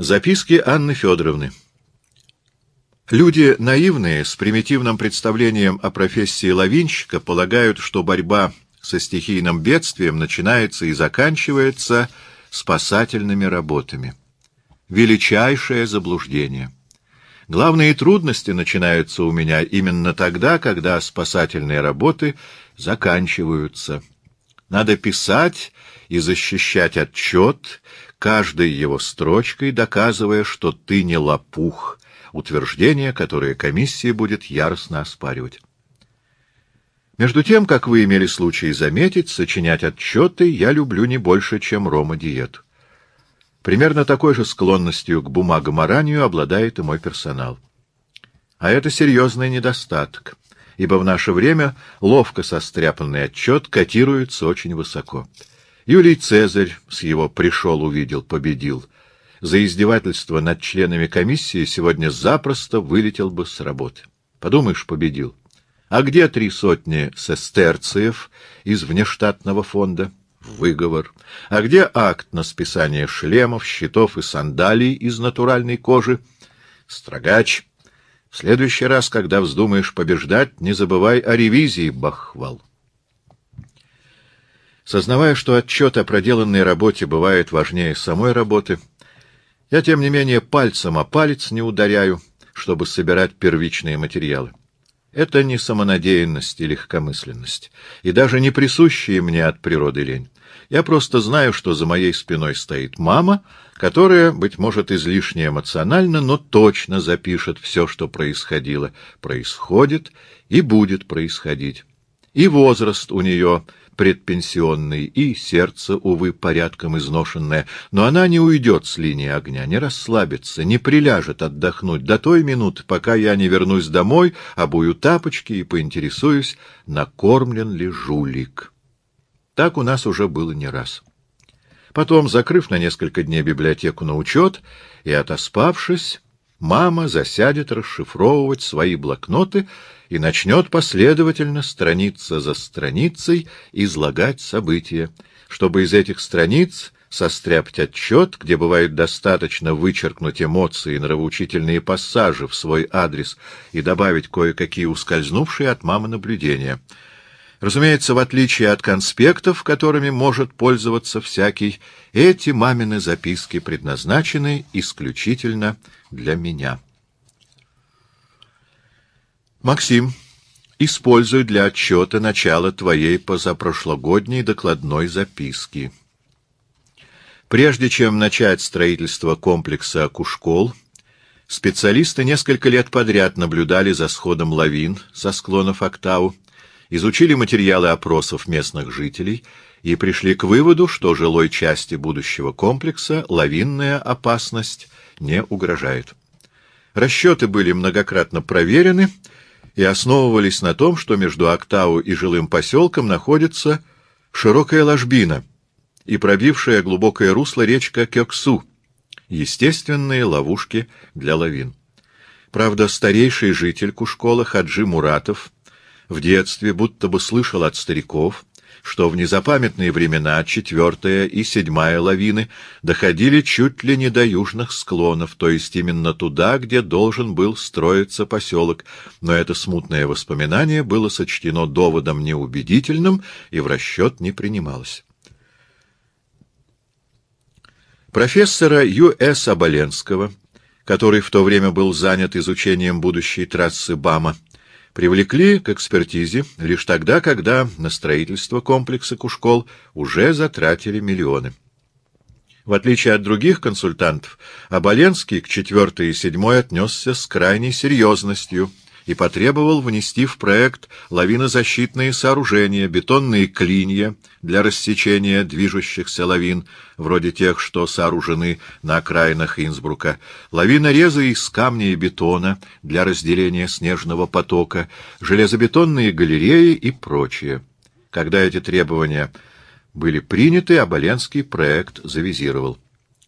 Записки Анны Федоровны. Люди наивные, с примитивным представлением о профессии лавинщика, полагают, что борьба со стихийным бедствием начинается и заканчивается спасательными работами. Величайшее заблуждение. Главные трудности начинаются у меня именно тогда, когда спасательные работы заканчиваются. Надо писать и защищать отчет, каждой его строчкой доказывая, что ты не лопух, утверждение, которое комиссия будет яростно оспаривать. Между тем, как вы имели случай заметить, сочинять отчеты я люблю не больше, чем Рома-диету. Примерно такой же склонностью к бумагоморанию обладает и мой персонал. А это серьезный недостаток, ибо в наше время ловко состряпанный отчет котируется очень высоко. Юлий Цезарь с его «пришел, увидел, победил» за издевательство над членами комиссии сегодня запросто вылетел бы с работы. Подумаешь, победил. А где три сотни сестерциев из внештатного фонда? Выговор. А где акт на списание шлемов, щитов и сандалий из натуральной кожи? Строгач. В следующий раз, когда вздумаешь побеждать, не забывай о ревизии, бахвал. Сознавая, что отчет о проделанной работе бывает важнее самой работы, я, тем не менее, пальцем о палец не ударяю, чтобы собирать первичные материалы. Это не самонадеянность и легкомысленность, и даже не присущие мне от природы лень. Я просто знаю, что за моей спиной стоит мама, которая, быть может, излишне эмоционально, но точно запишет все, что происходило, происходит и будет происходить. И возраст у нее предпенсионный, и сердце, увы, порядком изношенное, но она не уйдет с линии огня, не расслабится, не приляжет отдохнуть до той минуты, пока я не вернусь домой, обую тапочки и поинтересуюсь, накормлен ли жулик. Так у нас уже было не раз. Потом, закрыв на несколько дней библиотеку на учет и отоспавшись, мама засядет расшифровывать свои блокноты и начнет последовательно, страница за страницей, излагать события, чтобы из этих страниц состряпать отчет, где бывает достаточно вычеркнуть эмоции и нравоучительные пассажи в свой адрес и добавить кое-какие ускользнувшие от мамы наблюдения. Разумеется, в отличие от конспектов, которыми может пользоваться всякий, эти мамины записки предназначены исключительно для меня. Максим, используй для отчета начало твоей позапрошлогодней докладной записки. Прежде чем начать строительство комплекса Акушкол, специалисты несколько лет подряд наблюдали за сходом лавин со склонов Октау, изучили материалы опросов местных жителей и пришли к выводу, что жилой части будущего комплекса лавинная опасность не угрожает. Расчеты были многократно проверены, и основывались на том, что между Октау и жилым поселком находится широкая ложбина и пробившая глубокое русло речка Кёксу, естественные ловушки для лавин. Правда, старейший житель Кушкола Хаджи Муратов в детстве будто бы слышал от стариков, что в незапамятные времена четвертая и седьмая лавины доходили чуть ли не до южных склонов, то есть именно туда, где должен был строиться поселок, но это смутное воспоминание было сочтено доводом неубедительным и в расчет не принималось. Профессора Ю.С. Оболенского, который в то время был занят изучением будущей трассы БАМа, привлекли к экспертизе лишь тогда, когда на строительство комплекса Кушкол уже затратили миллионы. В отличие от других консультантов, Оболенский к четвертой и седьмой отнесся с крайней серьезностью – и потребовал внести в проект лавинозащитные сооружения, бетонные клинья для рассечения движущихся лавин, вроде тех, что сооружены на окраинах Инсбрука, лавинорезы из камня и бетона для разделения снежного потока, железобетонные галереи и прочее. Когда эти требования были приняты, Оболенский проект завизировал.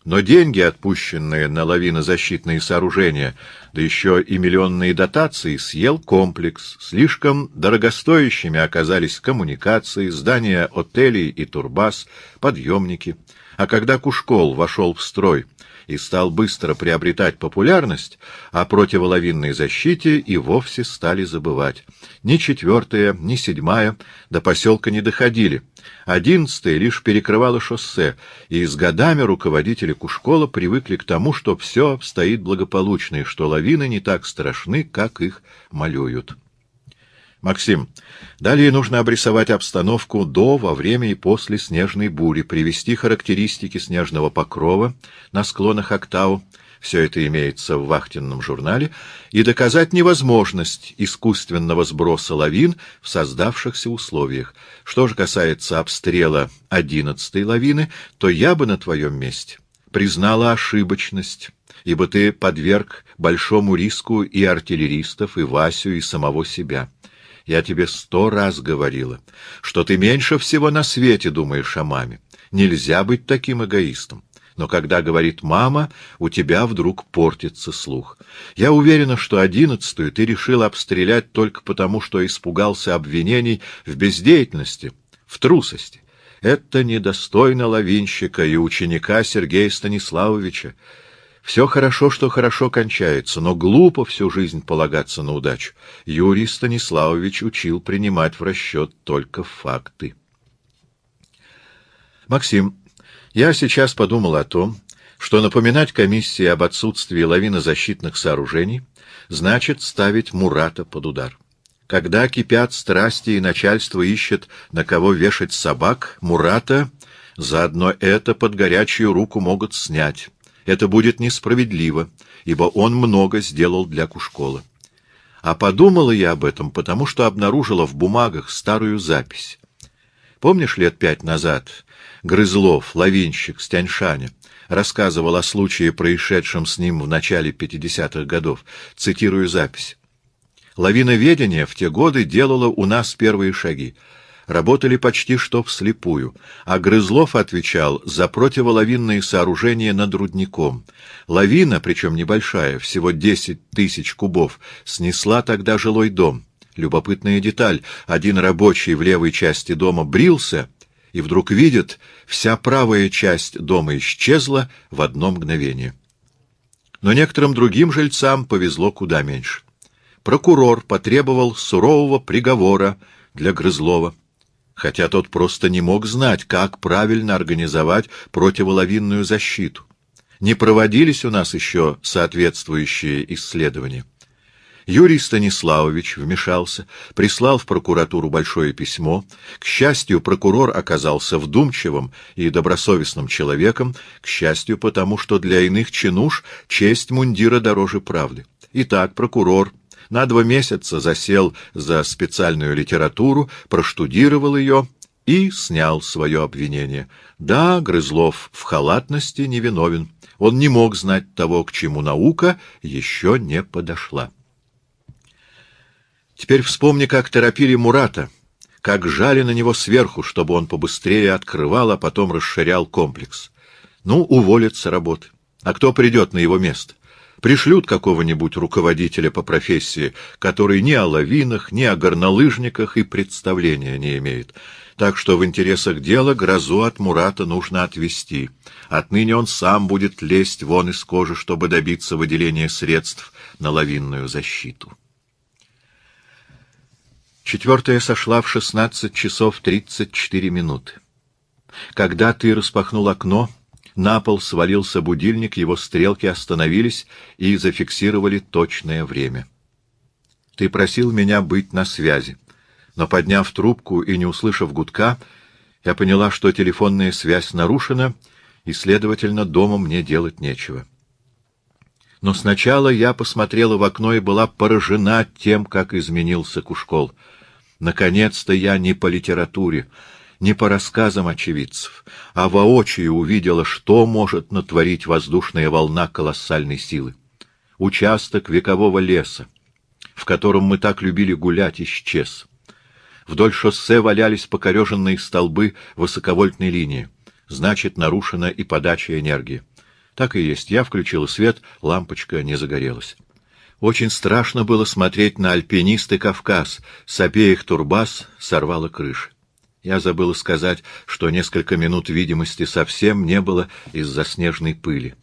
Но деньги, отпущенные на лавинозащитные сооружения, да еще и миллионные дотации, съел комплекс. Слишком дорогостоящими оказались коммуникации, здания отелей и турбаз, подъемники. А когда Кушкол вошел в строй и стал быстро приобретать популярность, о противоловинной защите и вовсе стали забывать. Ни четвертая, ни седьмая до поселка не доходили. Одиннадцатая лишь перекрывала шоссе, и с годами руководители Кушкола привыкли к тому, что все обстоит благополучно, и что лавины не так страшны, как их малюют. Максим, далее нужно обрисовать обстановку до, во время и после снежной бури, привести характеристики снежного покрова на склонах Октау, все это имеется в вахтенном журнале, и доказать невозможность искусственного сброса лавин в создавшихся условиях. Что же касается обстрела одиннадцатой лавины, то я бы на твоем месте признала ошибочность, ибо ты подверг большому риску и артиллеристов, и Васю, и самого себя. Я тебе сто раз говорила, что ты меньше всего на свете думаешь о маме. Нельзя быть таким эгоистом. Но когда говорит «мама», у тебя вдруг портится слух. Я уверена, что одиннадцатую ты решил обстрелять только потому, что испугался обвинений в бездеятельности, в трусости. Это недостойно лавинщика и ученика Сергея Станиславовича. Все хорошо, что хорошо кончается, но глупо всю жизнь полагаться на удачу. Юрий Станиславович учил принимать в расчет только факты. Максим, я сейчас подумал о том, что напоминать комиссии об отсутствии лавинозащитных сооружений значит ставить Мурата под удар. Когда кипят страсти и начальство ищет, на кого вешать собак, Мурата заодно это под горячую руку могут снять. Это будет несправедливо, ибо он много сделал для Кушкола. А подумала я об этом, потому что обнаружила в бумагах старую запись. Помнишь, лет пять назад Грызлов, лавинщик с рассказывал о случае, происшедшем с ним в начале 50-х годов. Цитирую запись. «Лавиноведение в те годы делало у нас первые шаги работали почти что вслепую, а Грызлов отвечал за противолавинные сооружения над рудником. Лавина, причем небольшая, всего десять тысяч кубов, снесла тогда жилой дом. Любопытная деталь. Один рабочий в левой части дома брился и вдруг видит, вся правая часть дома исчезла в одно мгновение. Но некоторым другим жильцам повезло куда меньше. Прокурор потребовал сурового приговора для Грызлова хотя тот просто не мог знать, как правильно организовать противолавинную защиту. Не проводились у нас еще соответствующие исследования. Юрий Станиславович вмешался, прислал в прокуратуру большое письмо. К счастью, прокурор оказался вдумчивым и добросовестным человеком, к счастью, потому что для иных чинуш честь мундира дороже правды. Итак, прокурор на два месяца засел за специальную литературу, проштудировал ее и снял свое обвинение. Да, Грызлов в халатности невиновен. Он не мог знать того, к чему наука еще не подошла. Теперь вспомни, как торопили Мурата, как жали на него сверху, чтобы он побыстрее открывал, а потом расширял комплекс. Ну, уволят с работы. А кто придет на его место? Пришлют какого-нибудь руководителя по профессии, который ни о лавинах, ни о горнолыжниках и представления не имеет. Так что в интересах дела грозу от Мурата нужно отвести. Отныне он сам будет лезть вон из кожи, чтобы добиться выделения средств на лавинную защиту. Четвертая сошла в шестнадцать часов тридцать четыре минуты. Когда ты распахнул окно, на пол свалился будильник, его стрелки остановились и зафиксировали точное время. Ты просил меня быть на связи, но, подняв трубку и не услышав гудка, я поняла, что телефонная связь нарушена, и, следовательно, дома мне делать нечего. Но сначала я посмотрела в окно и была поражена тем, как изменился Кушкол. Наконец-то я не по литературе, не по рассказам очевидцев, а воочию увидела, что может натворить воздушная волна колоссальной силы. Участок векового леса, в котором мы так любили гулять, исчез. Вдоль шоссе валялись покореженные столбы высоковольтной линии. Значит, нарушена и подача энергии. Так и есть. Я включила свет, лампочка не загорелась. Очень страшно было смотреть на альпинисты Кавказ. С обеих турбаз сорвала крыша. Я забыл сказать, что несколько минут видимости совсем не было из-за снежной пыли.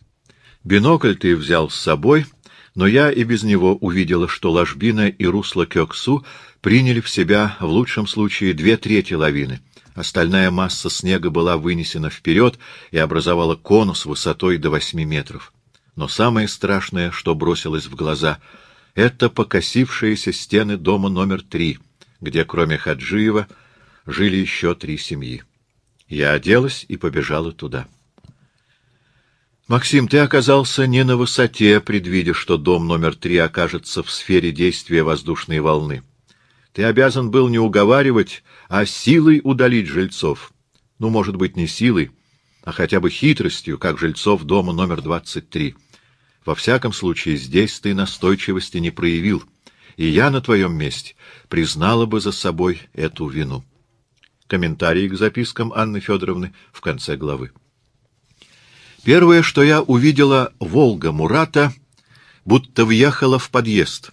Бинокль ты взял с собой, но я и без него увидела, что ложбина и русло Кёксу приняли в себя в лучшем случае две трети лавины. Остальная масса снега была вынесена вперед и образовала конус высотой до восьми метров. Но самое страшное, что бросилось в глаза, — это покосившиеся стены дома номер три, где, кроме Хаджиева, жили еще три семьи. Я оделась и побежала туда. Максим, ты оказался не на высоте, предвидя, что дом номер три окажется в сфере действия воздушной волны. Ты обязан был не уговаривать, а силой удалить жильцов. Ну, может быть, не силой, а хотя бы хитростью, как жильцов дома номер 23. Во всяком случае, здесь ты настойчивости не проявил, и я на твоем месте признала бы за собой эту вину. Комментарии к запискам Анны Федоровны в конце главы. Первое, что я увидела, Волга Мурата будто въехала в подъезд.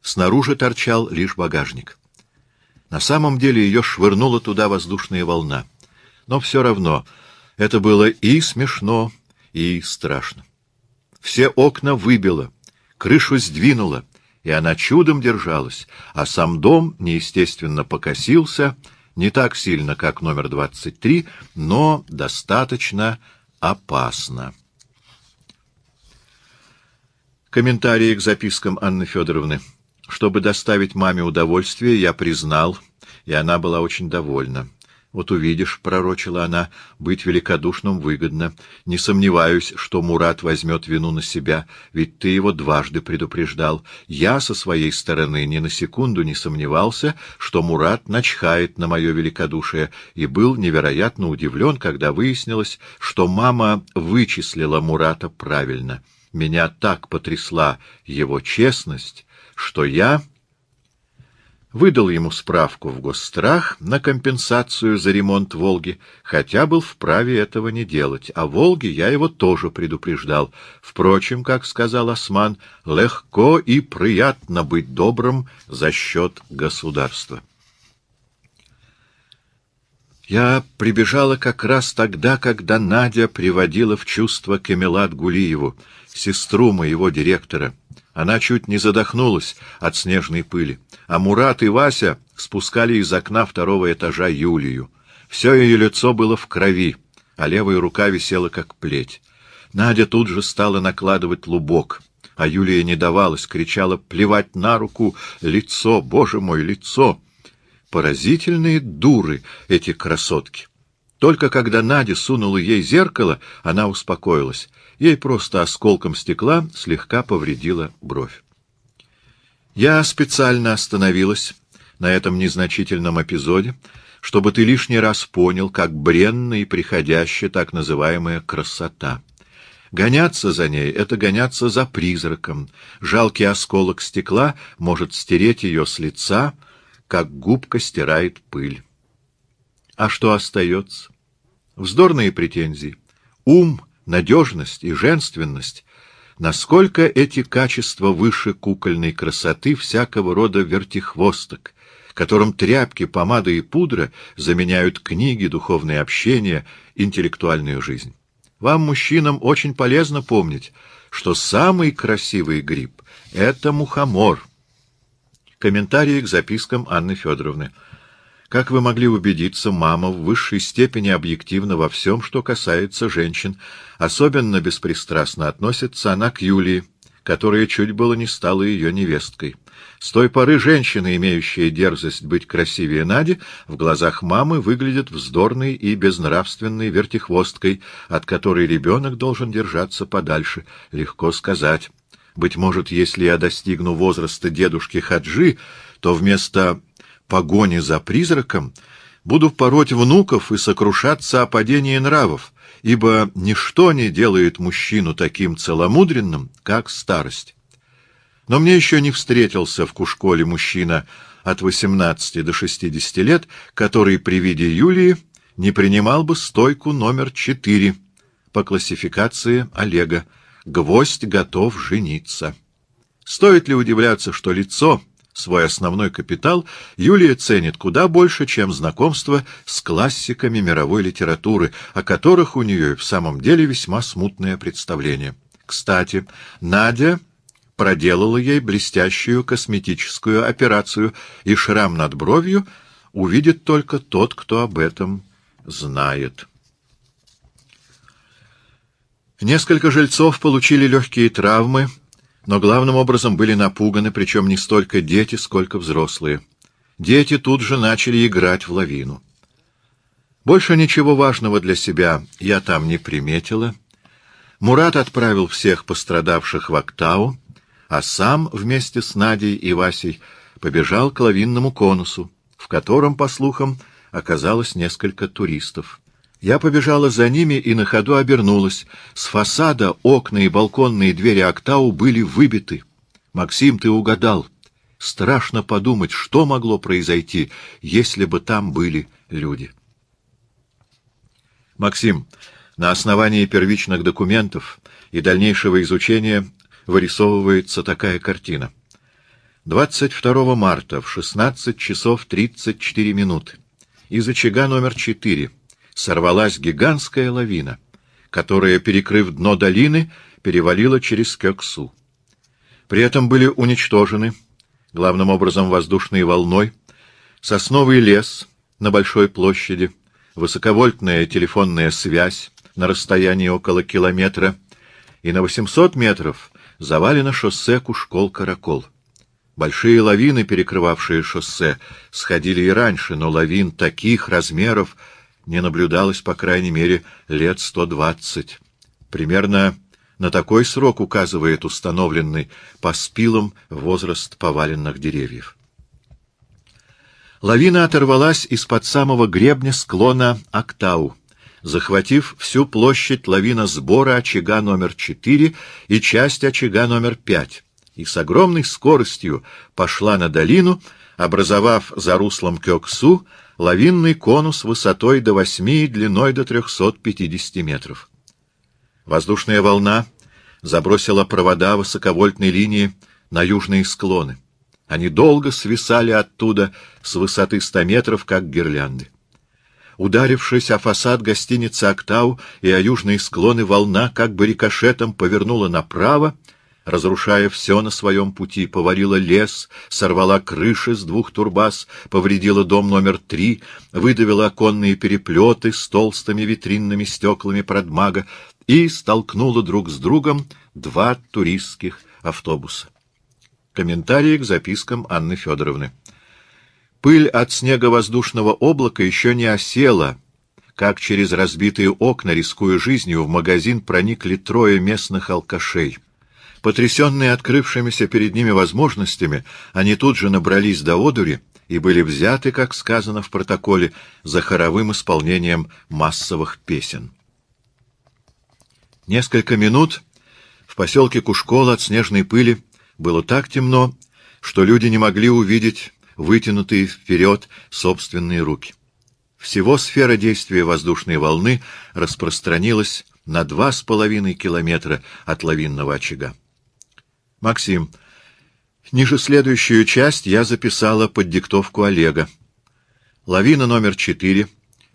Снаружи торчал лишь багажник. На самом деле ее швырнула туда воздушная волна. Но все равно это было и смешно, и страшно. Все окна выбило, крышу сдвинуло, и она чудом держалась, а сам дом неестественно покосился, не так сильно, как номер 23, но достаточно опасно. Комментарии к запискам Анны Федоровны. Чтобы доставить маме удовольствие, я признал, и она была очень довольна. «Вот увидишь», — пророчила она, — «быть великодушным выгодно. Не сомневаюсь, что Мурат возьмет вину на себя, ведь ты его дважды предупреждал. Я, со своей стороны, ни на секунду не сомневался, что Мурат начхает на мое великодушие, и был невероятно удивлен, когда выяснилось, что мама вычислила Мурата правильно. Меня так потрясла его честность, что я выдал ему справку в госстрах на компенсацию за ремонт «Волги», хотя был вправе этого не делать, а «Волге» я его тоже предупреждал. Впрочем, как сказал Осман, легко и приятно быть добрым за счет государства. Я прибежала как раз тогда, когда Надя приводила в чувство Кемелат Гулиеву, сестру моего директора. Она чуть не задохнулась от снежной пыли, а Мурат и Вася спускали из окна второго этажа Юлию. Все ее лицо было в крови, а левая рука висела как плеть. Надя тут же стала накладывать лубок, а Юлия не давалась, кричала «плевать на руку, лицо, боже мой, лицо!» Поразительные дуры эти красотки. Только когда Надя сунула ей зеркало, она успокоилась. Ей просто осколком стекла слегка повредила бровь. Я специально остановилась на этом незначительном эпизоде, чтобы ты лишний раз понял, как бренна и приходящая так называемая красота. Гоняться за ней — это гоняться за призраком. Жалкий осколок стекла может стереть ее с лица, как губка стирает пыль. А что остается? Вздорные претензии. Ум, надежность и женственность. Насколько эти качества выше кукольной красоты всякого рода вертихвосток, которым тряпки, помада и пудра заменяют книги, духовное общение, интеллектуальную жизнь. Вам, мужчинам, очень полезно помнить, что самый красивый гриб — это мухомор. Комментарии к запискам Анны Федоровны. Как вы могли убедиться, мама в высшей степени объективна во всем, что касается женщин. Особенно беспристрастно относится она к Юлии, которая чуть было не стала ее невесткой. С той поры женщина, имеющая дерзость быть красивее Нади, в глазах мамы выглядит вздорной и безнравственной вертихвосткой, от которой ребенок должен держаться подальше. Легко сказать. Быть может, если я достигну возраста дедушки Хаджи, то вместо погони за призраком, буду пороть внуков и сокрушаться о падении нравов, ибо ничто не делает мужчину таким целомудренным, как старость. Но мне еще не встретился в Кушколе мужчина от 18 до 60 лет, который при виде Юлии не принимал бы стойку номер 4 по классификации Олега. Гвоздь готов жениться. Стоит ли удивляться, что лицо Свой основной капитал Юлия ценит куда больше, чем знакомство с классиками мировой литературы, о которых у нее в самом деле весьма смутное представление. Кстати, Надя проделала ей блестящую косметическую операцию, и шрам над бровью увидит только тот, кто об этом знает. Несколько жильцов получили легкие травмы, но главным образом были напуганы, причем не столько дети, сколько взрослые. Дети тут же начали играть в лавину. Больше ничего важного для себя я там не приметила. Мурат отправил всех пострадавших в Актау, а сам вместе с Надей и Васей побежал к лавинному конусу, в котором, по слухам, оказалось несколько туристов. Я побежала за ними и на ходу обернулась. С фасада окна и балконные двери Октау были выбиты. Максим, ты угадал. Страшно подумать, что могло произойти, если бы там были люди. Максим, на основании первичных документов и дальнейшего изучения вырисовывается такая картина. 22 марта в 16 часов 34 минуты из очага номер 4 сорвалась гигантская лавина, которая, перекрыв дно долины, перевалила через Кёксу. При этом были уничтожены, главным образом воздушной волной, сосновый лес на большой площади, высоковольтная телефонная связь на расстоянии около километра, и на 800 метров завалено шоссе Кушкол-Каракол. Большие лавины, перекрывавшие шоссе, сходили и раньше, но лавин таких размеров не наблюдалось, по крайней мере, лет сто двадцать. Примерно на такой срок указывает установленный по спилам возраст поваленных деревьев. Лавина оторвалась из-под самого гребня склона Актау, захватив всю площадь лавина сбора очага номер 4 и часть очага номер 5, и с огромной скоростью пошла на долину, образовав за руслом Кёксу лавинный конус высотой до 8 и длиной до 350 метров. Воздушная волна забросила провода высоковольтной линии на южные склоны. Они долго свисали оттуда с высоты 100 метров, как гирлянды. Ударившись о фасад гостиницы «Октау» и о южные склоны, волна как бы рикошетом повернула направо, разрушая все на своем пути, повалила лес, сорвала крыши с двух турбаз, повредила дом номер три, выдавила оконные переплеты с толстыми витринными стеклами продмага и столкнула друг с другом два туристских автобуса. Комментарии к запискам Анны Федоровны. Пыль от снеговоздушного облака еще не осела, как через разбитые окна, рискуя жизнью, в магазин проникли трое местных алкашей — Потрясенные открывшимися перед ними возможностями, они тут же набрались до одури и были взяты, как сказано в протоколе, за хоровым исполнением массовых песен. Несколько минут в поселке Кушкол от снежной пыли было так темно, что люди не могли увидеть вытянутые вперед собственные руки. Всего сфера действия воздушной волны распространилась на два с половиной километра от лавинного очага. Максим, ниже следующую часть я записала под диктовку Олега. Лавина номер четыре,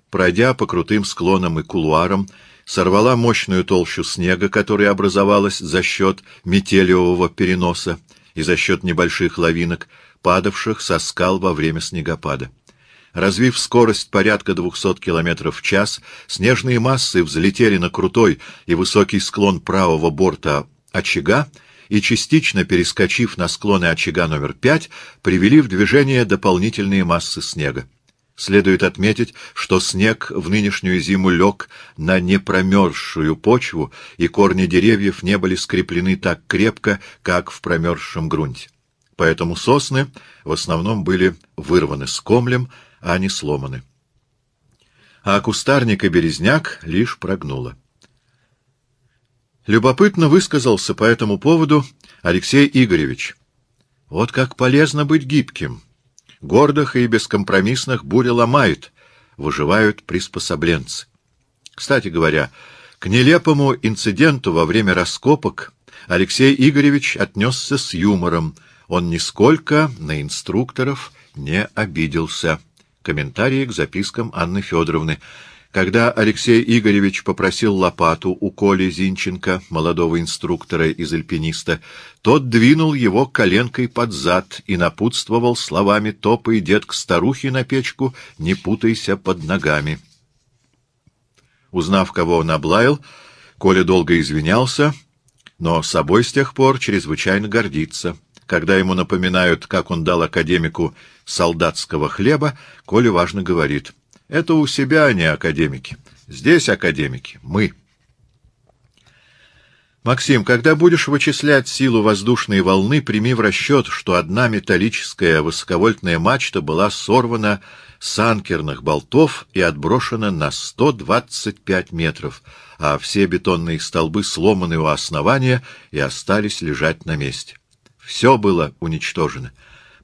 пройдя по крутым склонам и кулуарам, сорвала мощную толщу снега, которая образовалась за счет метелевого переноса и за счет небольших лавинок, падавших со скал во время снегопада. Развив скорость порядка 200 км в час, снежные массы взлетели на крутой и высокий склон правого борта очага и, частично перескочив на склоны очага номер пять, привели в движение дополнительные массы снега. Следует отметить, что снег в нынешнюю зиму лег на непромерзшую почву, и корни деревьев не были скреплены так крепко, как в промерзшем грунте. Поэтому сосны в основном были вырваны с комлем, а не сломаны. А кустарник и березняк лишь прогнуло. Любопытно высказался по этому поводу Алексей Игоревич. Вот как полезно быть гибким. Гордых и бескомпромиссных буря ломает, выживают приспособленцы. Кстати говоря, к нелепому инциденту во время раскопок Алексей Игоревич отнесся с юмором. Он нисколько на инструкторов не обиделся. Комментарии к запискам Анны Федоровны. Когда Алексей Игоревич попросил лопату у Коли Зинченко, молодого инструктора из альпиниста, тот двинул его коленкой под зад и напутствовал словами «Топай, дед, к старухе на печку, не путайся под ногами». Узнав, кого он облаял, Коля долго извинялся, но собой с тех пор чрезвычайно гордится. Когда ему напоминают, как он дал академику солдатского хлеба, Коля важно говорит — это у себя они академики. Здесь академики. Мы. Максим, когда будешь вычислять силу воздушной волны, прими в расчет, что одна металлическая высоковольтная мачта была сорвана с анкерных болтов и отброшена на 125 метров, а все бетонные столбы сломаны у основания и остались лежать на месте. Все было уничтожено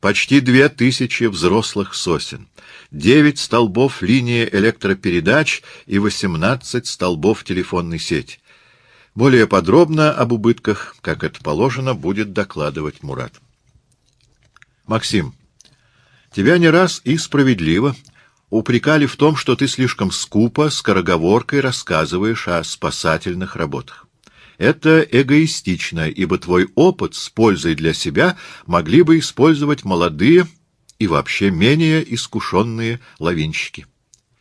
почти две тысячи взрослых сосен, девять столбов линии электропередач и восемнадцать столбов телефонной сети. Более подробно об убытках, как это положено, будет докладывать Мурат. Максим, тебя не раз и справедливо упрекали в том, что ты слишком скупо, скороговоркой рассказываешь о спасательных работах. Это эгоистично, ибо твой опыт с пользой для себя могли бы использовать молодые и вообще менее искушенные лавинщики.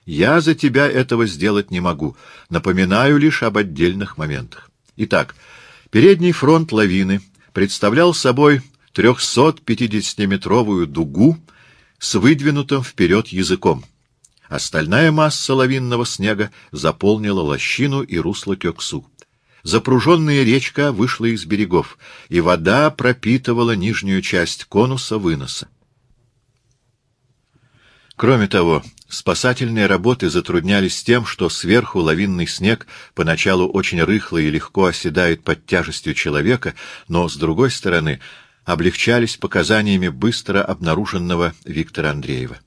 Я за тебя этого сделать не могу, напоминаю лишь об отдельных моментах. Итак, передний фронт лавины представлял собой 350-метровую дугу с выдвинутым вперед языком. Остальная масса лавинного снега заполнила лощину и русло Кёксу. Запруженная речка вышла из берегов, и вода пропитывала нижнюю часть конуса выноса. Кроме того, спасательные работы затруднялись тем, что сверху лавинный снег поначалу очень рыхло и легко оседает под тяжестью человека, но, с другой стороны, облегчались показаниями быстро обнаруженного Виктора Андреева.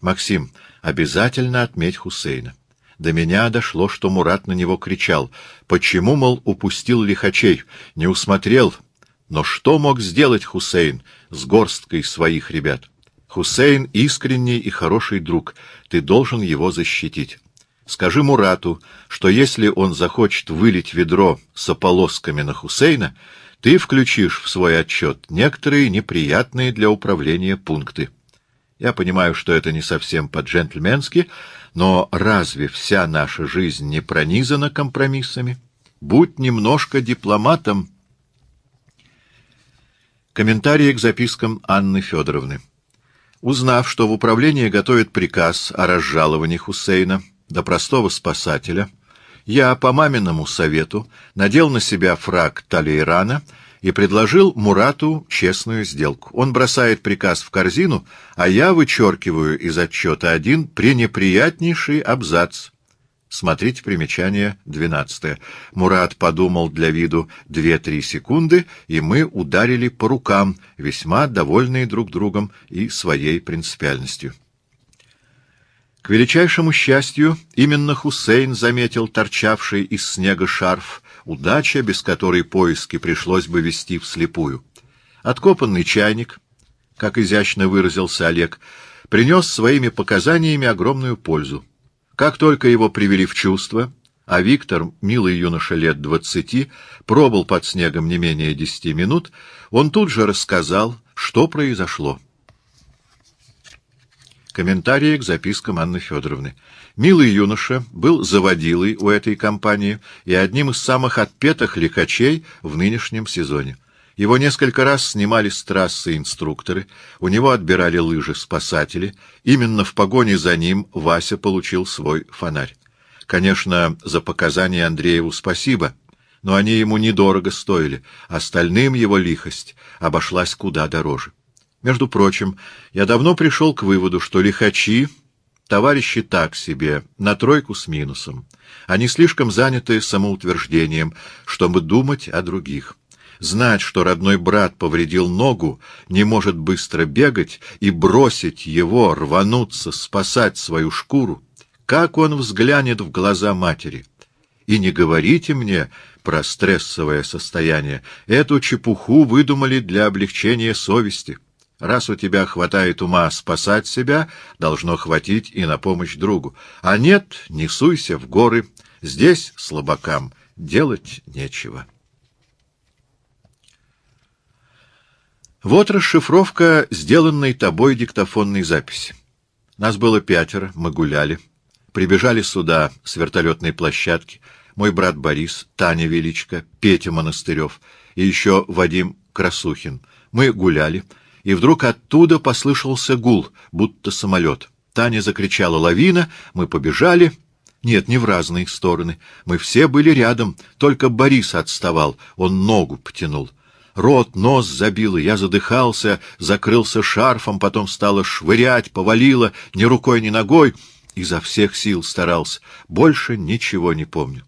«Максим, обязательно отметь Хусейна. До меня дошло, что Мурат на него кричал. Почему, мол, упустил лихачей, не усмотрел? Но что мог сделать Хусейн с горсткой своих ребят? Хусейн — искренний и хороший друг, ты должен его защитить. Скажи Мурату, что если он захочет вылить ведро с ополосками на Хусейна, ты включишь в свой отчет некоторые неприятные для управления пункты. Я понимаю, что это не совсем по-джентльменски, но разве вся наша жизнь не пронизана компромиссами? Будь немножко дипломатом. Комментарии к запискам Анны Федоровны. Узнав, что в управлении готовят приказ о разжаловании Хусейна до простого спасателя, я по маминому совету надел на себя фраг Талейрана и предложил Мурату честную сделку. Он бросает приказ в корзину, а я вычеркиваю из отчета один пренеприятнейший абзац. Смотрите примечание двенадцатое. Мурат подумал для виду две-три секунды, и мы ударили по рукам, весьма довольные друг другом и своей принципиальностью. К величайшему счастью, именно Хусейн заметил торчавший из снега шарф, удача, без которой поиски пришлось бы вести вслепую. Откопанный чайник, как изящно выразился Олег, принес своими показаниями огромную пользу. Как только его привели в чувство, а Виктор, милый юноша лет двадцати, пробыл под снегом не менее десяти минут, он тут же рассказал, что произошло. Комментарии к запискам Анны Федоровны. Милый юноша был заводилой у этой компании и одним из самых отпетых лихачей в нынешнем сезоне. Его несколько раз снимали с трассы инструкторы, у него отбирали лыжи спасатели. Именно в погоне за ним Вася получил свой фонарь. Конечно, за показания Андрееву спасибо, но они ему недорого стоили, остальным его лихость обошлась куда дороже. Между прочим, я давно пришел к выводу, что лихачи — товарищи так себе, на тройку с минусом. Они слишком заняты самоутверждением, чтобы думать о других. Знать, что родной брат повредил ногу, не может быстро бегать и бросить его, рвануться, спасать свою шкуру. Как он взглянет в глаза матери? И не говорите мне про стрессовое состояние. Эту чепуху выдумали для облегчения совести. Раз у тебя хватает ума спасать себя, должно хватить и на помощь другу. А нет, не суйся в горы. Здесь слабакам делать нечего. Вот расшифровка сделанной тобой диктофонной записи. Нас было пятеро, мы гуляли. Прибежали сюда с вертолетной площадки мой брат Борис, Таня Величко, Петя Монастырев и еще Вадим Красухин. Мы гуляли, и вдруг оттуда послышался гул, будто самолет. Таня закричала «Лавина!», мы побежали. Нет, не в разные стороны. Мы все были рядом, только Борис отставал, он ногу потянул. Рот, нос забило, я задыхался, закрылся шарфом, потом стало швырять, повалило, ни рукой, ни ногой. Изо всех сил старался. Больше ничего не помню.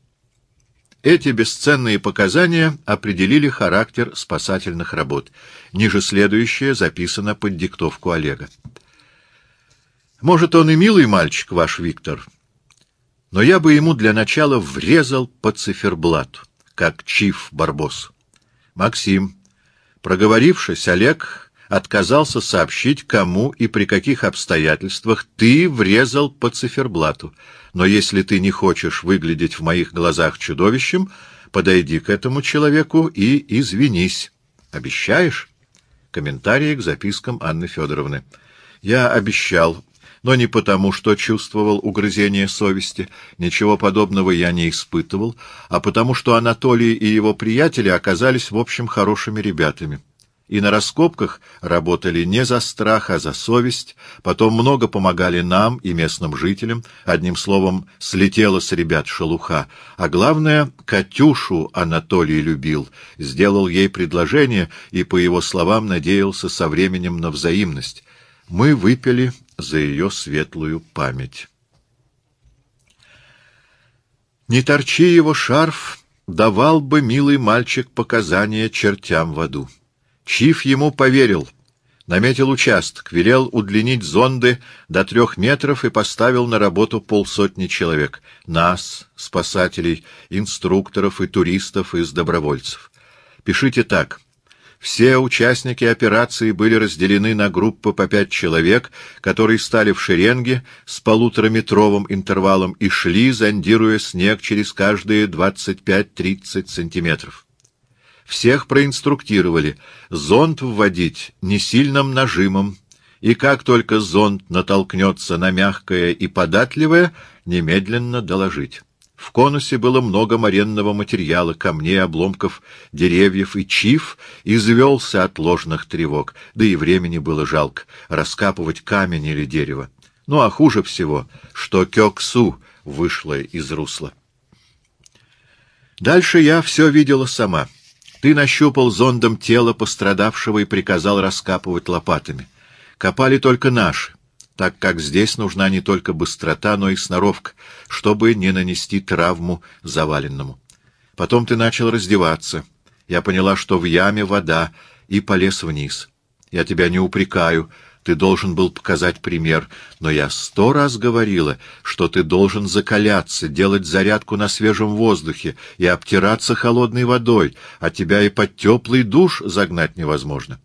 Эти бесценные показания определили характер спасательных работ. Ниже следующее записано под диктовку Олега. Может, он и милый мальчик, ваш Виктор, но я бы ему для начала врезал по циферблату, как Чиф Барбос. Максим. Проговорившись, Олег отказался сообщить, кому и при каких обстоятельствах ты врезал по циферблату — но если ты не хочешь выглядеть в моих глазах чудовищем, подойди к этому человеку и извинись. Обещаешь? Комментарии к запискам Анны Федоровны. Я обещал, но не потому, что чувствовал угрызение совести, ничего подобного я не испытывал, а потому, что Анатолий и его приятели оказались, в общем, хорошими ребятами. И на раскопках работали не за страх, а за совесть, потом много помогали нам и местным жителям, одним словом, слетела с ребят шелуха, а главное, Катюшу Анатолий любил, сделал ей предложение и, по его словам, надеялся со временем на взаимность. Мы выпили за ее светлую память. Не торчи его шарф, давал бы милый мальчик показания чертям в аду. Чиф ему поверил, наметил участок, велел удлинить зонды до трех метров и поставил на работу полсотни человек. Нас, спасателей, инструкторов и туристов из добровольцев. Пишите так. Все участники операции были разделены на группы по пять человек, которые стали в шеренге с полутораметровым интервалом и шли, зондируя снег через каждые 25-30 сантиметров. Всех проинструктировали зонт вводить не сильным нажимом, и как только зонт натолкнется на мягкое и податливое, немедленно доложить. В конусе было много моренного материала, камней, обломков, деревьев, и чиф извелся от ложных тревог, да и времени было жалко раскапывать камень или дерево. Ну а хуже всего, что Кёксу вышла из русла. Дальше я все видела сама — ты нащупал зондом тело пострадавшего и приказал раскапывать лопатами. Копали только наши, так как здесь нужна не только быстрота, но и сноровка, чтобы не нанести травму заваленному. Потом ты начал раздеваться. Я поняла, что в яме вода, и полез вниз. Я тебя не упрекаю, ты должен был показать пример, но я сто раз говорила, что ты должен закаляться, делать зарядку на свежем воздухе и обтираться холодной водой, а тебя и под теплый душ загнать невозможно.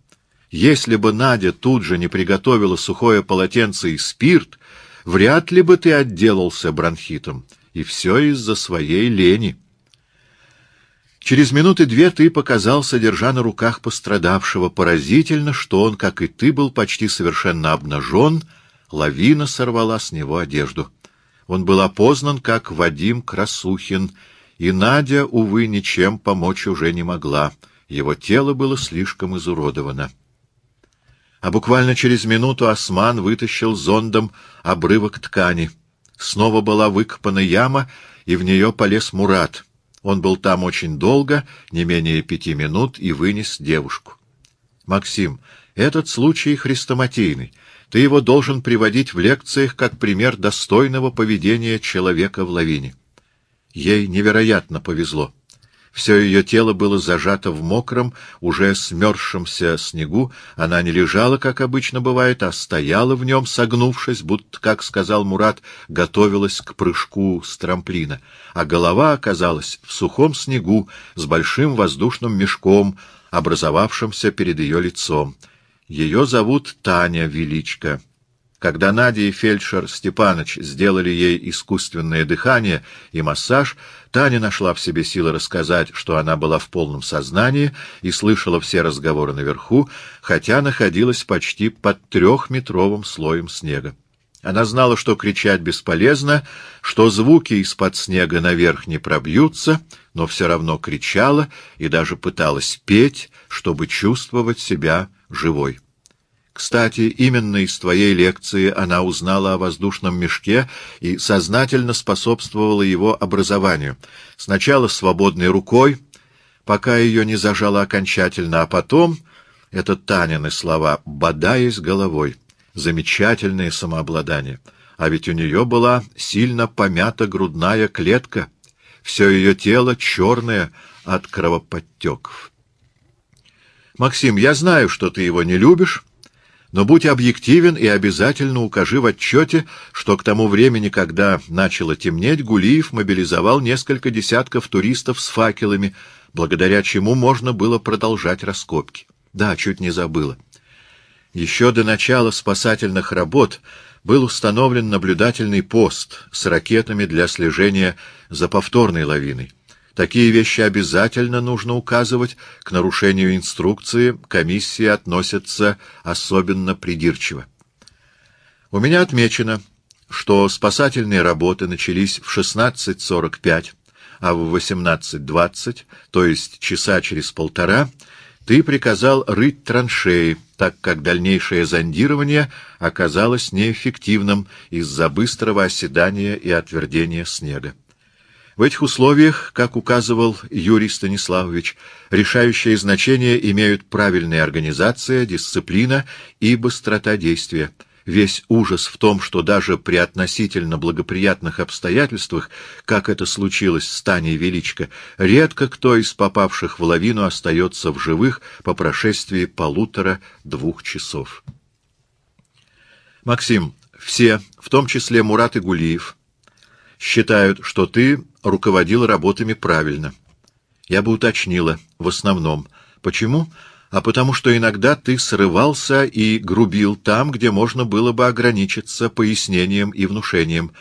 Если бы Надя тут же не приготовила сухое полотенце и спирт, вряд ли бы ты отделался бронхитом, и все из-за своей лени. Через минуты две ты показался, держа на руках пострадавшего. Поразительно, что он, как и ты, был почти совершенно обнажен, лавина сорвала с него одежду. Он был опознан как Вадим Красухин, и Надя, увы, ничем помочь уже не могла. Его тело было слишком изуродовано. А буквально через минуту Осман вытащил зондом обрывок ткани. Снова была выкопана яма, и в нее полез Мурат — он был там очень долго, не менее пяти минут, и вынес девушку. Максим, этот случай хрестоматийный. Ты его должен приводить в лекциях как пример достойного поведения человека в лавине. Ей невероятно повезло. Все ее тело было зажато в мокром, уже смерзшемся снегу. Она не лежала, как обычно бывает, а стояла в нем, согнувшись, будто, как сказал Мурат, готовилась к прыжку с трамплина. А голова оказалась в сухом снегу с большим воздушным мешком, образовавшимся перед ее лицом. Ее зовут Таня Величко. Когда Надя и фельдшер Степаныч сделали ей искусственное дыхание и массаж, Таня нашла в себе силы рассказать, что она была в полном сознании и слышала все разговоры наверху, хотя находилась почти под трехметровым слоем снега. Она знала, что кричать бесполезно, что звуки из-под снега наверх не пробьются, но все равно кричала и даже пыталась петь, чтобы чувствовать себя живой. Кстати, именно из твоей лекции она узнала о воздушном мешке и сознательно способствовала его образованию. Сначала свободной рукой, пока ее не зажало окончательно, а потом, это Танины слова, бодаясь головой. Замечательное самообладание. А ведь у нее была сильно помята грудная клетка. Все ее тело черное от кровоподтеков. «Максим, я знаю, что ты его не любишь». Но будь объективен и обязательно укажи в отчете, что к тому времени, когда начало темнеть, Гулиев мобилизовал несколько десятков туристов с факелами, благодаря чему можно было продолжать раскопки. Да, чуть не забыла. Еще до начала спасательных работ был установлен наблюдательный пост с ракетами для слежения за повторной лавиной. Такие вещи обязательно нужно указывать, к нарушению инструкции комиссии относятся особенно придирчиво. У меня отмечено, что спасательные работы начались в 16.45, а в 18.20, то есть часа через полтора, ты приказал рыть траншеи, так как дальнейшее зондирование оказалось неэффективным из-за быстрого оседания и отвердения снега. В этих условиях, как указывал Юрий Станиславович, решающее значение имеют правильная организация, дисциплина и быстрота действия. Весь ужас в том, что даже при относительно благоприятных обстоятельствах, как это случилось с Таней Величко, редко кто из попавших в лавину остается в живых по прошествии полутора-двух часов. Максим, все, в том числе Мурат и Гулиев, считают, что ты руководил работами правильно. Я бы уточнила, в основном. Почему? А потому что иногда ты срывался и грубил там, где можно было бы ограничиться пояснением и внушением.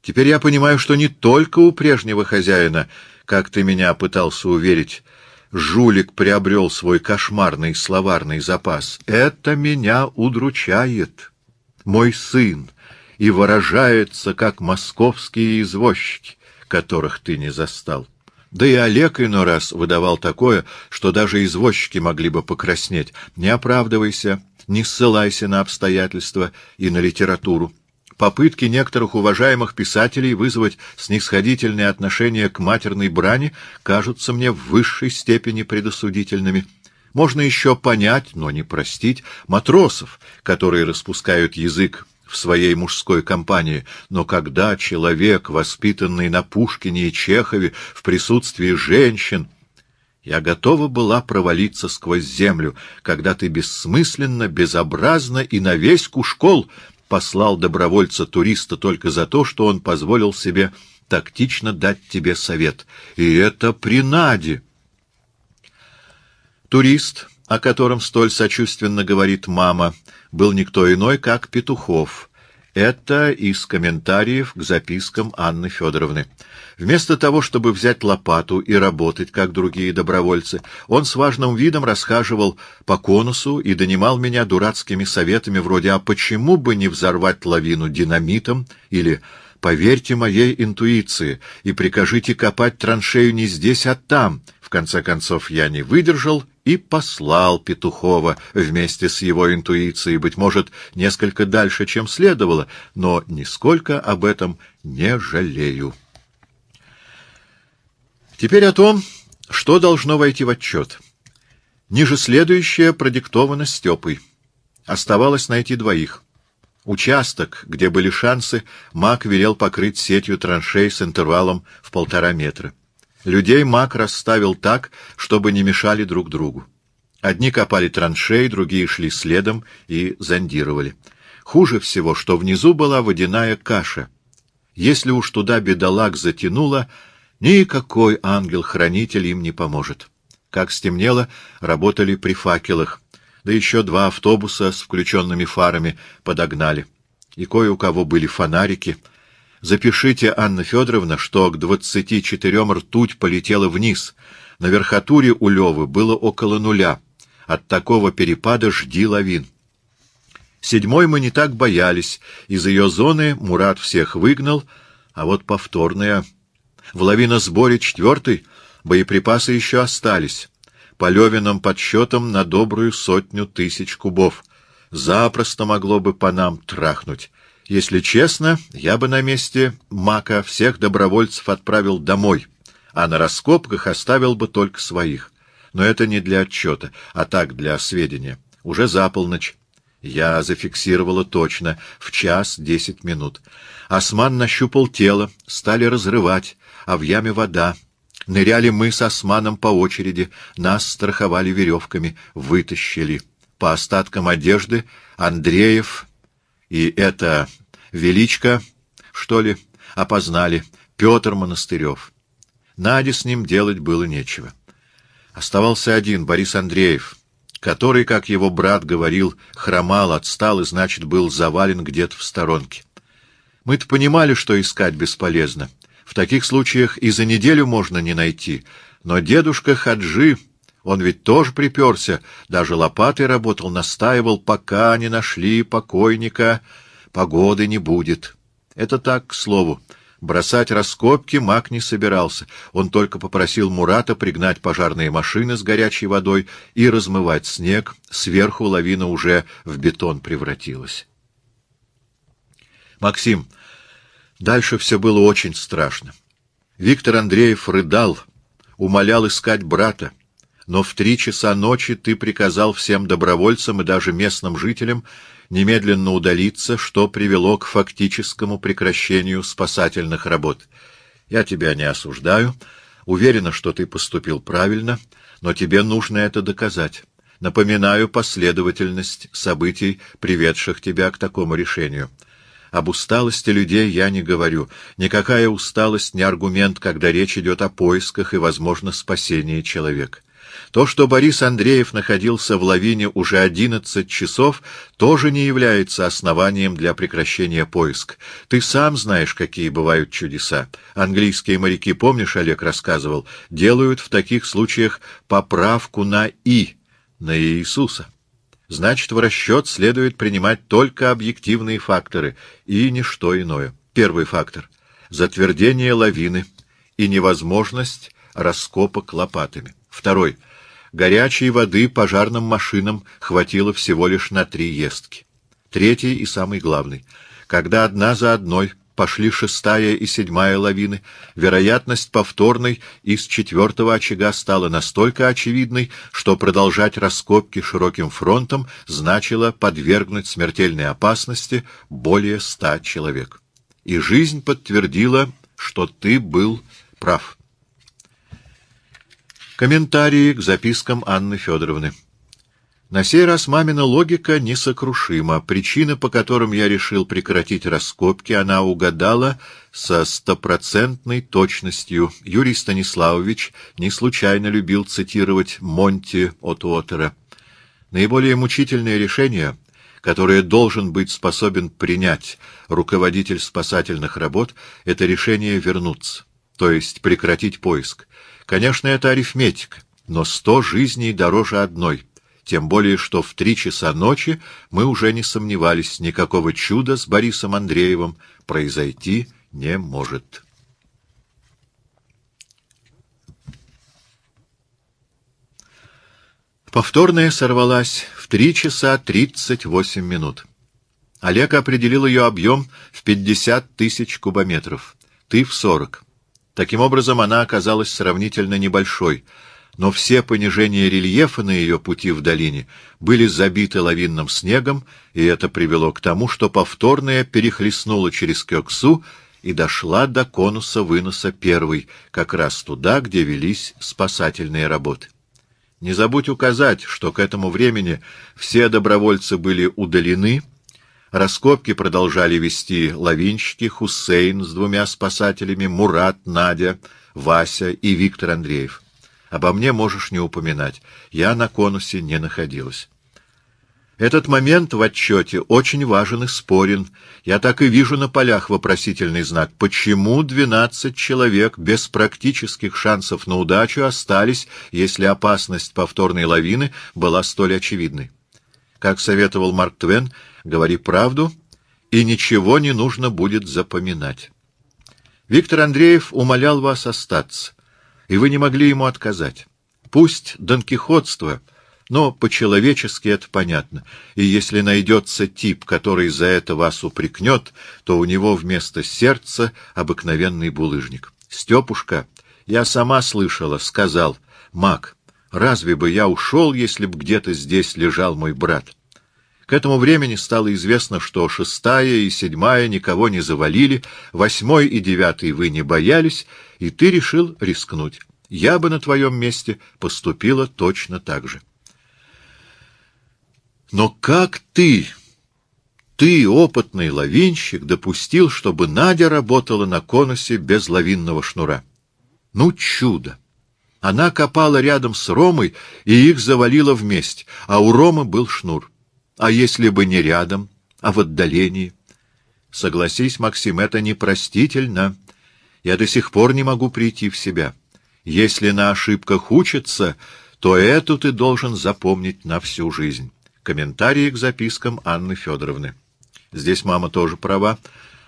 Теперь я понимаю, что не только у прежнего хозяина, как ты меня пытался уверить, жулик приобрел свой кошмарный словарный запас. Это меня удручает. Мой сын и выражается, как московские извозчики которых ты не застал. Да и Олег иной раз выдавал такое, что даже извозчики могли бы покраснеть. Не оправдывайся, не ссылайся на обстоятельства и на литературу. Попытки некоторых уважаемых писателей вызвать снисходительное отношение к матерной брани кажутся мне в высшей степени предосудительными. Можно еще понять, но не простить, матросов, которые распускают язык в своей мужской компании, но когда человек, воспитанный на Пушкине и Чехове, в присутствии женщин... Я готова была провалиться сквозь землю, когда ты бессмысленно, безобразно и на весь кушкол послал добровольца-туриста только за то, что он позволил себе тактично дать тебе совет. И это при Наде. Турист, о котором столь сочувственно говорит мама, был никто иной, как Петухов. Это из комментариев к запискам Анны Федоровны. Вместо того, чтобы взять лопату и работать, как другие добровольцы, он с важным видом расхаживал по конусу и донимал меня дурацкими советами вроде «А почему бы не взорвать лавину динамитом?» или «Поверьте моей интуиции и прикажите копать траншею не здесь, а там». В конце концов, я не выдержал и послал Петухова вместе с его интуицией, быть может, несколько дальше, чем следовало, но нисколько об этом не жалею. Теперь о том, что должно войти в отчет. Ниже следующее продиктовано Степой. Оставалось найти двоих. Участок, где были шансы, Мак велел покрыть сетью траншей с интервалом в полтора метра. Людей маг расставил так, чтобы не мешали друг другу. Одни копали траншеи, другие шли следом и зондировали. Хуже всего, что внизу была водяная каша. Если уж туда бедолаг затянуло, никакой ангел-хранитель им не поможет. Как стемнело, работали при факелах. да еще два автобуса с включенными фарами подогнали. И кое у кого были фонарики. Запишите, Анна Федоровна, что к двадцати четырем ртуть полетела вниз. На верхотуре у Левы было около нуля. От такого перепада жди лавин. Седьмой мы не так боялись. Из ее зоны Мурат всех выгнал, а вот повторная... В лавиносборе четвертый боеприпасы еще остались по Левиным подсчетам на добрую сотню тысяч кубов. Запросто могло бы по нам трахнуть. Если честно, я бы на месте Мака всех добровольцев отправил домой, а на раскопках оставил бы только своих. Но это не для отчета, а так для сведения. Уже за полночь. Я зафиксировала точно, в час десять минут. Осман нащупал тело, стали разрывать, а в яме вода. Ныряли мы с османом по очереди, нас страховали веревками, вытащили. По остаткам одежды Андреев и это Величко, что ли, опознали, Петр Монастырев. Наде с ним делать было нечего. Оставался один, Борис Андреев, который, как его брат говорил, хромал, отстал и, значит, был завален где-то в сторонке. Мы-то понимали, что искать бесполезно. В таких случаях и за неделю можно не найти. Но дедушка Хаджи, он ведь тоже приперся, даже лопатой работал, настаивал, пока не нашли покойника, погоды не будет. Это так, к слову. Бросать раскопки маг не собирался. Он только попросил Мурата пригнать пожарные машины с горячей водой и размывать снег. Сверху лавина уже в бетон превратилась. «Максим, Дальше все было очень страшно. Виктор Андреев рыдал, умолял искать брата, но в три часа ночи ты приказал всем добровольцам и даже местным жителям немедленно удалиться, что привело к фактическому прекращению спасательных работ. Я тебя не осуждаю, уверена, что ты поступил правильно, но тебе нужно это доказать. Напоминаю последовательность событий, приведших тебя к такому решению. Об усталости людей я не говорю. Никакая усталость не аргумент, когда речь идет о поисках и, возможно, спасении человека. То, что Борис Андреев находился в лавине уже одиннадцать часов, тоже не является основанием для прекращения поиска. Ты сам знаешь, какие бывают чудеса. Английские моряки, помнишь, Олег рассказывал, делают в таких случаях поправку на «и», на Иисуса. Значит, в расчет следует принимать только объективные факторы и ничто иное. Первый фактор — затвердение лавины и невозможность раскопок лопатами. Второй — горячей воды пожарным машинам хватило всего лишь на три ездки. Третий и самый главный — когда одна за одной пошли шестая и седьмая лавины, вероятность повторной из четвертого очага стала настолько очевидной, что продолжать раскопки широким фронтом значило подвергнуть смертельной опасности более ста человек. И жизнь подтвердила, что ты был прав. Комментарии к запискам Анны Федоровны. На сей раз мамина логика несокрушима. Причины, по которым я решил прекратить раскопки, она угадала со стопроцентной точностью. Юрий Станиславович не случайно любил цитировать Монти от Уотера. Наиболее мучительное решение, которое должен быть способен принять руководитель спасательных работ, это решение вернуться, то есть прекратить поиск. Конечно, это арифметика, но сто жизней дороже одной — тем более что в три часа ночи мы уже не сомневались, никакого чуда с Борисом Андреевым произойти не может. Повторная сорвалась в три часа тридцать восемь минут. Олег определил ее объем в пятьдесят тысяч кубометров, ты в сорок. Таким образом, она оказалась сравнительно небольшой — но все понижения рельефа на ее пути в долине были забиты лавинным снегом, и это привело к тому, что повторная перехлестнула через Кёксу и дошла до конуса выноса первой, как раз туда, где велись спасательные работы. Не забудь указать, что к этому времени все добровольцы были удалены, раскопки продолжали вести лавинщики Хусейн с двумя спасателями, Мурат, Надя, Вася и Виктор Андреев. Обо мне можешь не упоминать. Я на конусе не находилась. Этот момент в отчете очень важен и спорен. Я так и вижу на полях вопросительный знак. Почему двенадцать человек без практических шансов на удачу остались, если опасность повторной лавины была столь очевидной? Как советовал Марк Твен, говори правду, и ничего не нужно будет запоминать. Виктор Андреев умолял вас остаться, и вы не могли ему отказать. Пусть донкихотство — но по-человечески это понятно. И если найдется тип, который за это вас упрекнет, то у него вместо сердца обыкновенный булыжник. Степушка, я сама слышала, сказал, Мак, разве бы я ушел, если б где-то здесь лежал мой брат? К этому времени стало известно, что шестая и седьмая никого не завалили, восьмой и девятый вы не боялись, и ты решил рискнуть. Я бы на твоем месте поступила точно так же. Но как ты, ты, опытный лавинщик, допустил, чтобы Надя работала на конусе без лавинного шнура? Ну, чудо! Она копала рядом с Ромой, и их завалило вместе, а у Ромы был шнур. А если бы не рядом, а в отдалении? Согласись, Максим, это непростительно. Я до сих пор не могу прийти в себя. Если на ошибках учатся, то эту ты должен запомнить на всю жизнь. Комментарии к запискам Анны Федоровны. Здесь мама тоже права,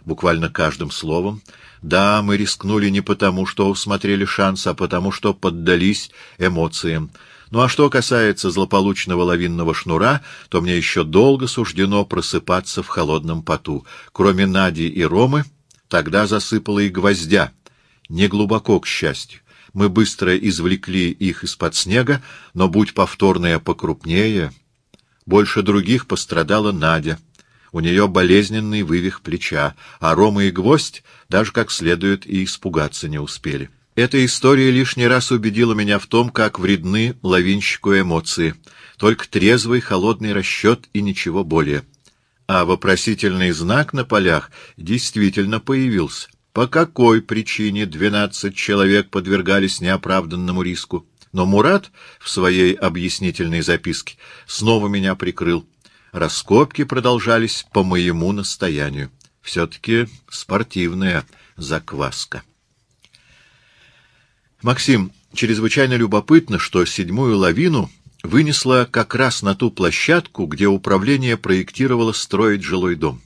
буквально каждым словом. Да, мы рискнули не потому, что усмотрели шанс, а потому, что поддались эмоциям. Ну а что касается злополучного лавинного шнура, то мне еще долго суждено просыпаться в холодном поту. Кроме Нади и Ромы, тогда засыпало и гвоздя. Не глубоко, к счастью. Мы быстро извлекли их из-под снега, но будь повторная покрупнее... Больше других пострадала Надя. У нее болезненный вывих плеча, а Рома и Гвоздь даже как следует и испугаться не успели. Эта история лишний раз убедила меня в том, как вредны лавинщику эмоции. Только трезвый, холодный расчет и ничего более. А вопросительный знак на полях действительно появился. По какой причине двенадцать человек подвергались неоправданному риску? Но Мурат в своей объяснительной записке снова меня прикрыл. Раскопки продолжались по моему настоянию. Все-таки спортивная закваска. Максим, чрезвычайно любопытно, что седьмую лавину вынесла как раз на ту площадку, где управление проектировало строить жилой дом.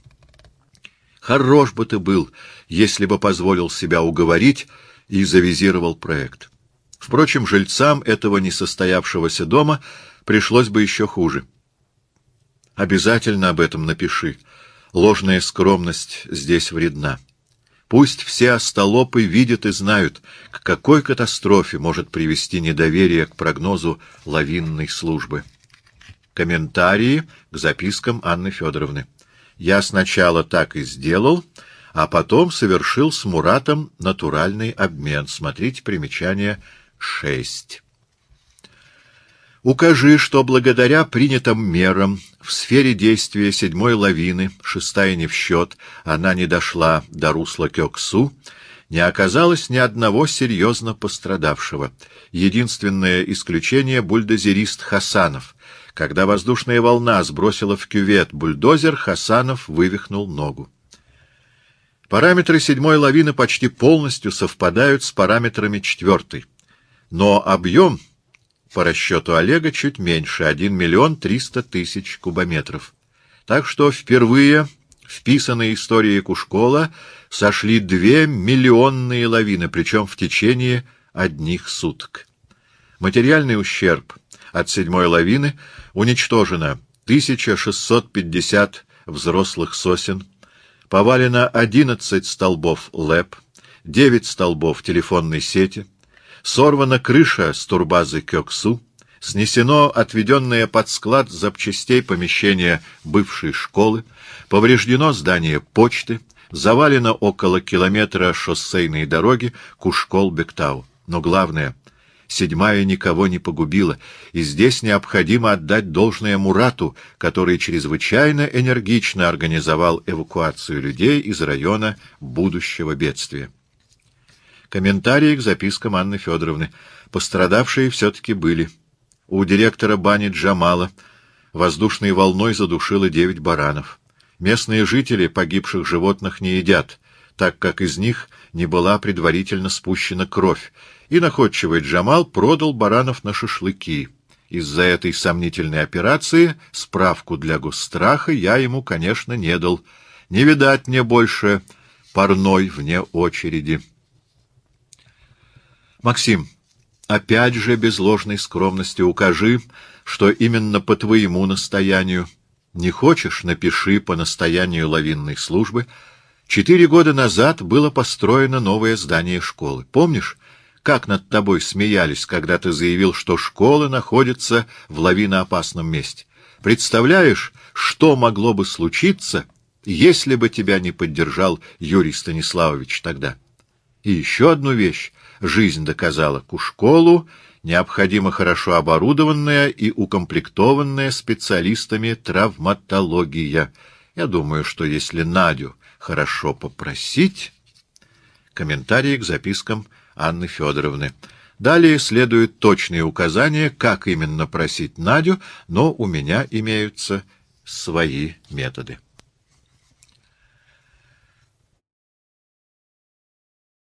Хорош бы ты был, если бы позволил себя уговорить и завизировал проект. Впрочем, жильцам этого несостоявшегося дома пришлось бы еще хуже. Обязательно об этом напиши. Ложная скромность здесь вредна. Пусть все остолопы видят и знают, к какой катастрофе может привести недоверие к прогнозу лавинной службы. Комментарии к запискам Анны Федоровны. Я сначала так и сделал, а потом совершил с Муратом натуральный обмен. Смотрите примечание шесть. Укажи, что благодаря принятым мерам в сфере действия седьмой лавины, шестая не в счет, она не дошла до русла Кёксу, не оказалось ни одного серьезно пострадавшего. Единственное исключение — бульдозерист Хасанов. Когда воздушная волна сбросила в кювет бульдозер, Хасанов вывихнул ногу. Параметры седьмой лавины почти полностью совпадают с параметрами четвертой но объем, по расчету Олега, чуть меньше — 1 миллион 300 тысяч кубометров. Так что впервые в писанной истории Кушкола сошли две миллионные лавины, причем в течение одних суток. Материальный ущерб от седьмой лавины уничтожено 1650 взрослых сосен, повалено 11 столбов ЛЭП, 9 столбов телефонной сети — Сорвана крыша с турбазы Кёксу, снесено отведенное под склад запчастей помещение бывшей школы, повреждено здание почты, завалено около километра шоссейной дороги Кушкол-Бектау. Но главное, седьмая никого не погубила, и здесь необходимо отдать должное Мурату, который чрезвычайно энергично организовал эвакуацию людей из района будущего бедствия. Комментарии к запискам Анны Федоровны. Пострадавшие все-таки были. У директора бани Джамала воздушной волной задушило девять баранов. Местные жители погибших животных не едят, так как из них не была предварительно спущена кровь, и находчивый Джамал продал баранов на шашлыки. Из-за этой сомнительной операции справку для госстраха я ему, конечно, не дал. Не видать мне больше парной вне очереди. Максим, опять же без ложной скромности укажи, что именно по твоему настоянию. Не хочешь — напиши по настоянию лавинной службы. Четыре года назад было построено новое здание школы. Помнишь, как над тобой смеялись, когда ты заявил, что школа находится в лавиноопасном месте? Представляешь, что могло бы случиться, если бы тебя не поддержал Юрий Станиславович тогда? И еще одну вещь жизнь доказала. К школу необходимо хорошо оборудованная и укомплектованная специалистами травматология. Я думаю, что если Надю хорошо попросить... Комментарии к запискам Анны Федоровны. Далее следуют точные указания, как именно просить Надю, но у меня имеются свои методы.